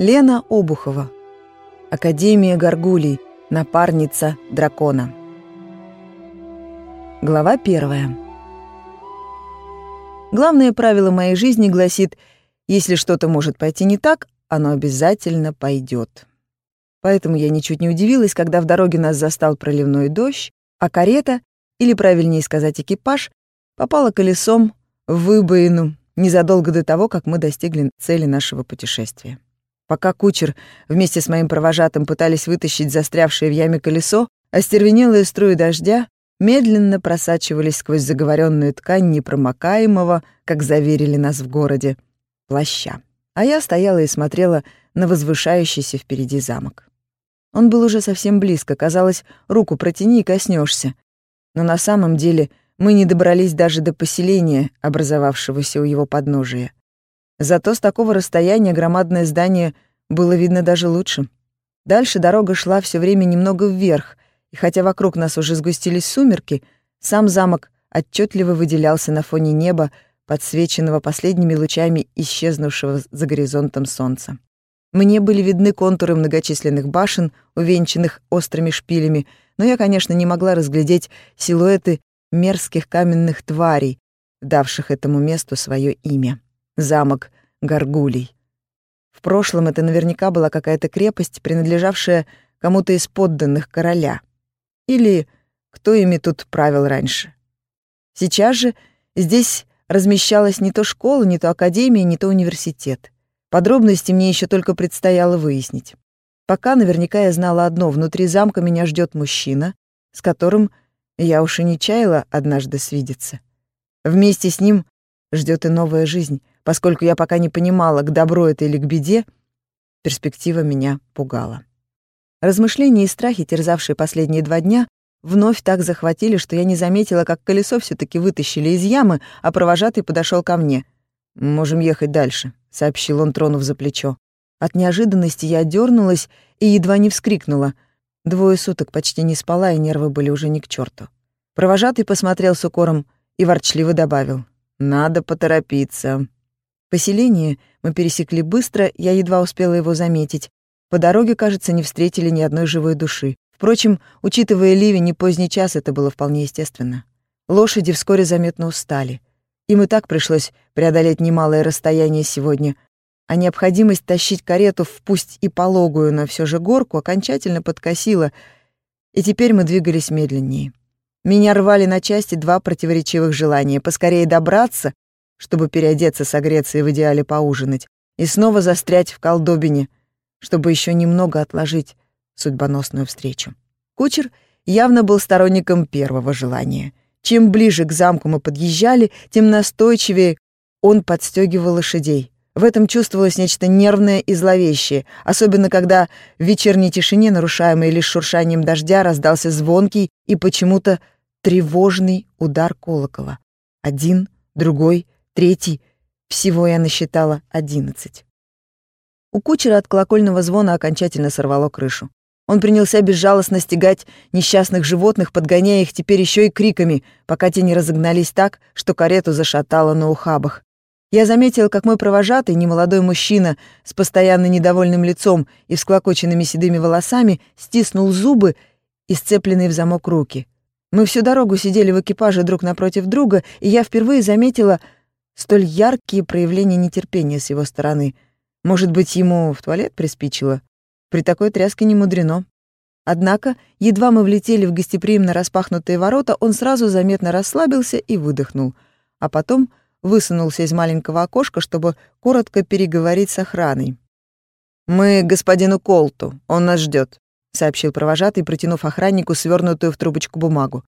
Лена Обухова. Академия Горгулей. Напарница дракона. Глава первая. Главное правило моей жизни гласит, если что-то может пойти не так, оно обязательно пойдет. Поэтому я ничуть не удивилась, когда в дороге нас застал проливной дождь, а карета, или правильнее сказать экипаж, попала колесом в выбоину незадолго до того, как мы достигли цели нашего путешествия. Пока кучер вместе с моим провожатым пытались вытащить застрявшее в яме колесо, остервенелые струи дождя медленно просачивались сквозь заговоренную ткань непромокаемого, как заверили нас в городе, плаща. А я стояла и смотрела на возвышающийся впереди замок. Он был уже совсем близко, казалось, руку протяни и коснешься. Но на самом деле мы не добрались даже до поселения, образовавшегося у его подножия. Зато с такого расстояния громадное здание было видно даже лучше. Дальше дорога шла все время немного вверх, и хотя вокруг нас уже сгустились сумерки, сам замок отчетливо выделялся на фоне неба, подсвеченного последними лучами исчезнувшего за горизонтом солнца. Мне были видны контуры многочисленных башен, увенчанных острыми шпилями, но я, конечно, не могла разглядеть силуэты мерзких каменных тварей, давших этому месту свое имя замок Гаргулей. В прошлом это наверняка была какая-то крепость, принадлежавшая кому-то из подданных короля. Или кто ими тут правил раньше. Сейчас же здесь размещалась не то школа, не то академия, не то университет. Подробности мне еще только предстояло выяснить. Пока наверняка я знала одно — внутри замка меня ждет мужчина, с которым я уж и не чаяла однажды свидеться. Вместе с ним ждет и новая жизнь, Поскольку я пока не понимала, к добру это или к беде, перспектива меня пугала. Размышления и страхи, терзавшие последние два дня, вновь так захватили, что я не заметила, как колесо все таки вытащили из ямы, а провожатый подошел ко мне. «Можем ехать дальше», — сообщил он, тронув за плечо. От неожиданности я дернулась и едва не вскрикнула. Двое суток почти не спала, и нервы были уже не к черту. Провожатый посмотрел с укором и ворчливо добавил. «Надо поторопиться». Поселение мы пересекли быстро, я едва успела его заметить. По дороге, кажется, не встретили ни одной живой души. Впрочем, учитывая ливень и поздний час, это было вполне естественно. Лошади вскоре заметно устали. Им и так пришлось преодолеть немалое расстояние сегодня, а необходимость тащить карету в пусть и пологую, но все же горку окончательно подкосила, и теперь мы двигались медленнее. Меня рвали на части два противоречивых желания — поскорее добраться чтобы переодеться, согреться и в идеале поужинать, и снова застрять в колдобине, чтобы еще немного отложить судьбоносную встречу. Кучер явно был сторонником первого желания. Чем ближе к замку мы подъезжали, тем настойчивее он подстегивал лошадей. В этом чувствовалось нечто нервное и зловещее, особенно когда в вечерней тишине, нарушаемой лишь шуршанием дождя, раздался звонкий и почему-то тревожный удар колокола. Один, другой, третий. Всего я насчитала одиннадцать. У кучера от колокольного звона окончательно сорвало крышу. Он принялся безжалостно стегать несчастных животных, подгоняя их теперь еще и криками, пока те не разогнались так, что карету зашатало на ухабах. Я заметила, как мой провожатый, немолодой мужчина с постоянно недовольным лицом и всклокоченными седыми волосами, стиснул зубы и сцепленные в замок руки. Мы всю дорогу сидели в экипаже друг напротив друга, и я впервые заметила, Столь яркие проявления нетерпения с его стороны. Может быть, ему в туалет приспичило? При такой тряске не мудрено. Однако, едва мы влетели в гостеприимно распахнутые ворота, он сразу заметно расслабился и выдохнул, а потом высунулся из маленького окошка, чтобы коротко переговорить с охраной. «Мы господину Колту, он нас ждет, сообщил провожатый, протянув охраннику свернутую в трубочку бумагу.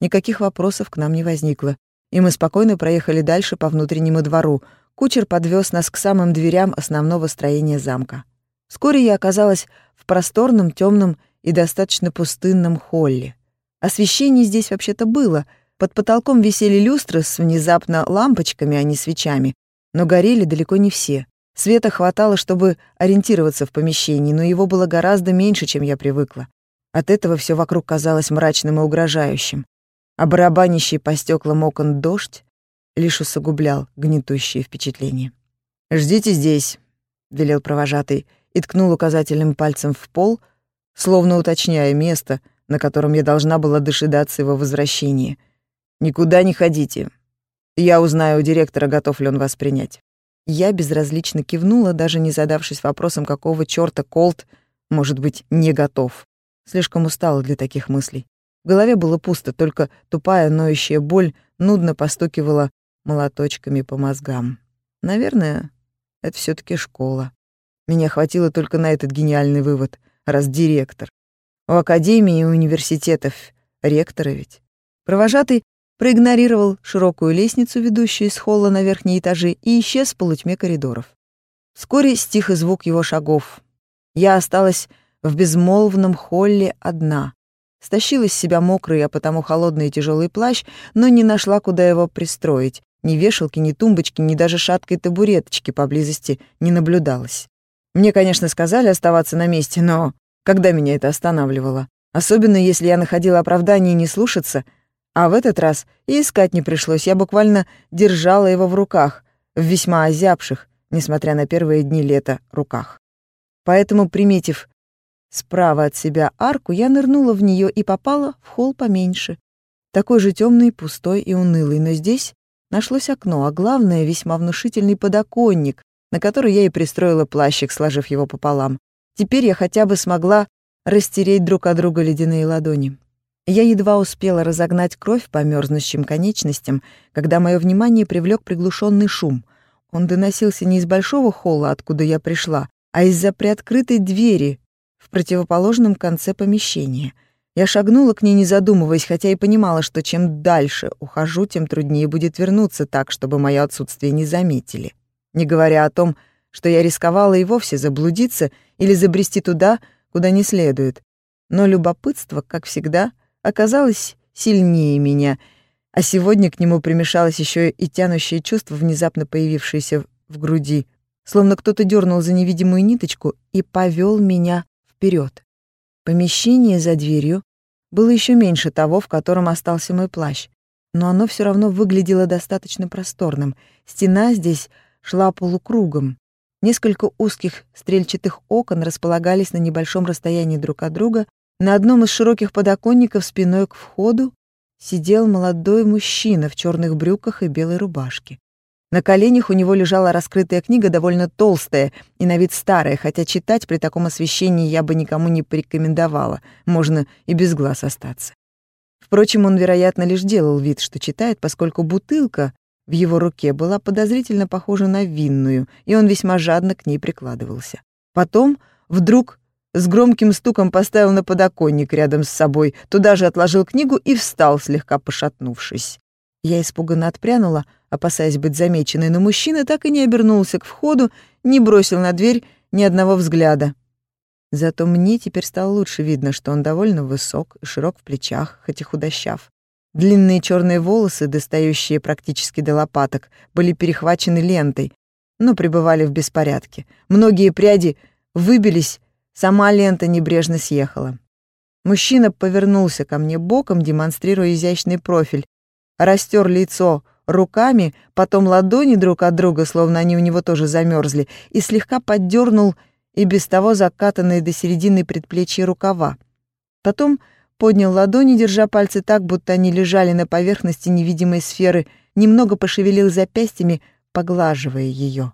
Никаких вопросов к нам не возникло и мы спокойно проехали дальше по внутреннему двору. Кучер подвез нас к самым дверям основного строения замка. Вскоре я оказалась в просторном, темном и достаточно пустынном холле. Освещение здесь вообще-то было. Под потолком висели люстры с внезапно лампочками, а не свечами, но горели далеко не все. Света хватало, чтобы ориентироваться в помещении, но его было гораздо меньше, чем я привыкла. От этого все вокруг казалось мрачным и угрожающим а барабанящий по стеклам окон дождь лишь усугублял гнетущее впечатление. «Ждите здесь», — велел провожатый, и ткнул указательным пальцем в пол, словно уточняя место, на котором я должна была дожидаться его возвращения. «Никуда не ходите. Я узнаю у директора, готов ли он вас принять». Я безразлично кивнула, даже не задавшись вопросом, какого чёрта Колт может быть не готов. Слишком устала для таких мыслей. В голове было пусто, только тупая ноющая боль нудно постукивала молоточками по мозгам. Наверное, это все таки школа. Меня хватило только на этот гениальный вывод, раз директор. У академии и университетов ректора ведь. Провожатый проигнорировал широкую лестницу, ведущую из холла на верхние этажи, и исчез в полутьме коридоров. Вскоре стих и звук его шагов. Я осталась в безмолвном холле одна. Стащила с себя мокрый, а потому холодный и тяжелый плащ, но не нашла, куда его пристроить. Ни вешалки, ни тумбочки, ни даже шаткой табуреточки поблизости не наблюдалось. Мне, конечно, сказали оставаться на месте, но когда меня это останавливало? Особенно, если я находила оправдание не слушаться, а в этот раз и искать не пришлось, я буквально держала его в руках, в весьма озябших, несмотря на первые дни лета, руках. Поэтому, приметив Справа от себя арку я нырнула в нее и попала в холл поменьше. Такой же темный, пустой и унылый, но здесь нашлось окно, а главное, весьма внушительный подоконник, на который я и пристроила плащик, сложив его пополам. Теперь я хотя бы смогла растереть друг от друга ледяные ладони. Я едва успела разогнать кровь по мерзнущим конечностям, когда мое внимание привлек приглушенный шум. Он доносился не из большого холла, откуда я пришла, а из-за приоткрытой двери, в противоположном конце помещения. Я шагнула к ней, не задумываясь, хотя и понимала, что чем дальше ухожу, тем труднее будет вернуться так, чтобы мое отсутствие не заметили. Не говоря о том, что я рисковала и вовсе заблудиться или забрести туда, куда не следует. Но любопытство, как всегда, оказалось сильнее меня, а сегодня к нему примешалось еще и тянущее чувство, внезапно появившееся в груди, словно кто-то дернул за невидимую ниточку и повел меня вперед. Помещение за дверью было еще меньше того, в котором остался мой плащ, но оно все равно выглядело достаточно просторным. Стена здесь шла полукругом. Несколько узких стрельчатых окон располагались на небольшом расстоянии друг от друга. На одном из широких подоконников спиной к входу сидел молодой мужчина в черных брюках и белой рубашке. На коленях у него лежала раскрытая книга, довольно толстая и на вид старая, хотя читать при таком освещении я бы никому не порекомендовала, можно и без глаз остаться. Впрочем, он, вероятно, лишь делал вид, что читает, поскольку бутылка в его руке была подозрительно похожа на винную, и он весьма жадно к ней прикладывался. Потом вдруг с громким стуком поставил на подоконник рядом с собой, туда же отложил книгу и встал, слегка пошатнувшись. Я испуганно отпрянула, опасаясь быть замеченной, но мужчина так и не обернулся к входу, не бросил на дверь ни одного взгляда. Зато мне теперь стало лучше видно, что он довольно высок широк в плечах, хоть и худощав. Длинные черные волосы, достающие практически до лопаток, были перехвачены лентой, но пребывали в беспорядке. Многие пряди выбились, сама лента небрежно съехала. Мужчина повернулся ко мне боком, демонстрируя изящный профиль, растер лицо руками, потом ладони друг от друга, словно они у него тоже замерзли, и слегка поддернул и без того закатанные до середины предплечья рукава. Потом поднял ладони, держа пальцы так, будто они лежали на поверхности невидимой сферы, немного пошевелил запястьями, поглаживая ее.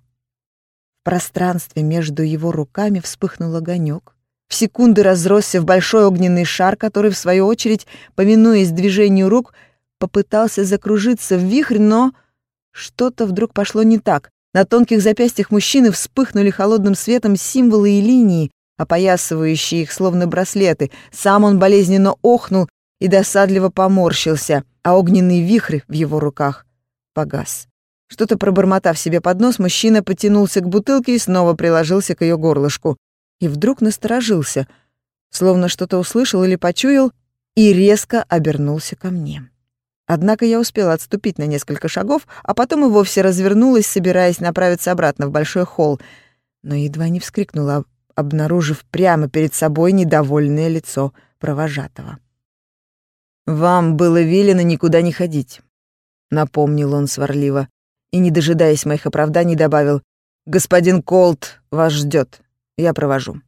В пространстве между его руками вспыхнул огонек. В секунды разросся в большой огненный шар, который, в свою очередь, повинуясь движению рук, попытался закружиться в вихрь, но что-то вдруг пошло не так. На тонких запястьях мужчины вспыхнули холодным светом символы и линии, опоясывающие их словно браслеты. Сам он болезненно охнул и досадливо поморщился, а огненный вихрь в его руках погас. Что-то пробормотав себе под нос, мужчина потянулся к бутылке и снова приложился к ее горлышку. И вдруг насторожился, словно что-то услышал или почуял, и резко обернулся ко мне. Однако я успела отступить на несколько шагов, а потом и вовсе развернулась, собираясь направиться обратно в большой холл, но едва не вскрикнула, обнаружив прямо перед собой недовольное лицо провожатого. «Вам было велено никуда не ходить», — напомнил он сварливо, и, не дожидаясь моих оправданий, добавил, «Господин Колт вас ждет. Я провожу».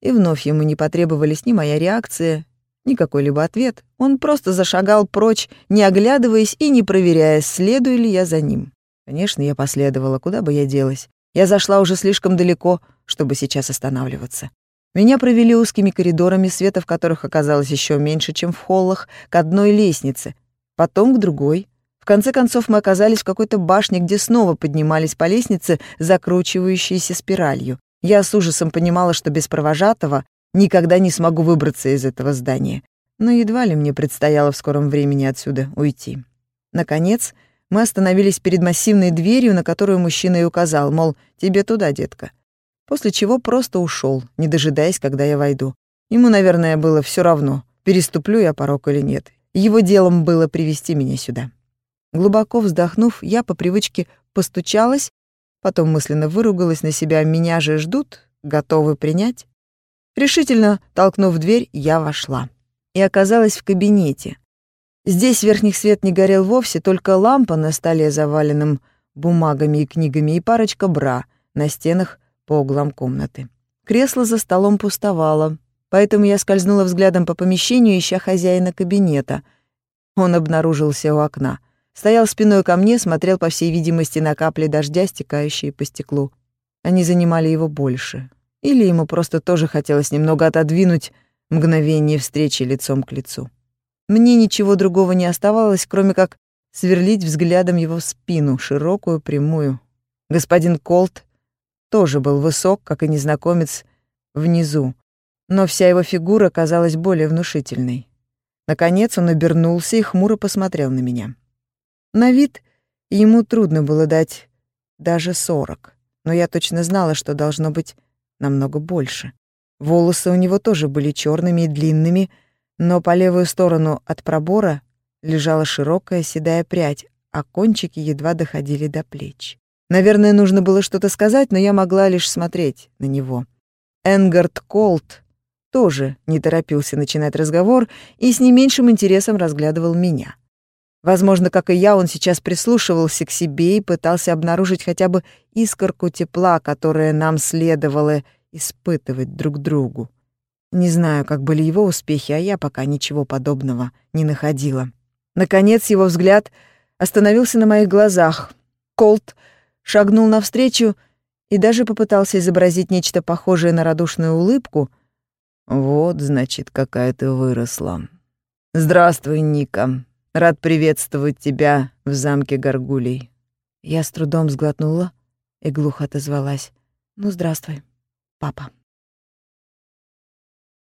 И вновь ему не потребовались ни моя реакция, ни какой-либо ответ. Он просто зашагал прочь, не оглядываясь и не проверяя, следую ли я за ним. Конечно, я последовала, куда бы я делась. Я зашла уже слишком далеко, чтобы сейчас останавливаться. Меня провели узкими коридорами, света в которых оказалось еще меньше, чем в холлах, к одной лестнице, потом к другой. В конце концов мы оказались в какой-то башне, где снова поднимались по лестнице, закручивающейся спиралью. Я с ужасом понимала, что без провожатого никогда не смогу выбраться из этого здания. Но едва ли мне предстояло в скором времени отсюда уйти. Наконец, мы остановились перед массивной дверью, на которую мужчина и указал, мол, тебе туда, детка. После чего просто ушел, не дожидаясь, когда я войду. Ему, наверное, было все равно, переступлю я порог или нет. Его делом было привести меня сюда. Глубоко вздохнув, я по привычке постучалась Потом мысленно выругалась на себя, меня же ждут, готовы принять. Решительно толкнув дверь, я вошла. И оказалась в кабинете. Здесь верхний свет не горел вовсе, только лампа на столе, заваленном бумагами и книгами, и парочка бра на стенах по углам комнаты. Кресло за столом пустовало, поэтому я скользнула взглядом по помещению, ища хозяина кабинета. Он обнаружился у окна. Стоял спиной ко мне, смотрел, по всей видимости, на капли дождя, стекающие по стеклу. Они занимали его больше. Или ему просто тоже хотелось немного отодвинуть мгновение встречи лицом к лицу. Мне ничего другого не оставалось, кроме как сверлить взглядом его спину, широкую, прямую. Господин Колт тоже был высок, как и незнакомец, внизу, но вся его фигура казалась более внушительной. Наконец он обернулся и хмуро посмотрел на меня. На вид ему трудно было дать даже сорок, но я точно знала, что должно быть намного больше. Волосы у него тоже были черными и длинными, но по левую сторону от пробора лежала широкая седая прядь, а кончики едва доходили до плеч. Наверное, нужно было что-то сказать, но я могла лишь смотреть на него. Энгард Колт тоже не торопился начинать разговор и с не меньшим интересом разглядывал меня. Возможно, как и я, он сейчас прислушивался к себе и пытался обнаружить хотя бы искорку тепла, которое нам следовало испытывать друг другу. Не знаю, как были его успехи, а я пока ничего подобного не находила. Наконец его взгляд остановился на моих глазах. Колт шагнул навстречу и даже попытался изобразить нечто похожее на радушную улыбку. «Вот, значит, какая ты выросла. Здравствуй, Ника. Рад приветствовать тебя в замке Горгулей». Я с трудом сглотнула и глухо отозвалась. «Ну, здравствуй, папа».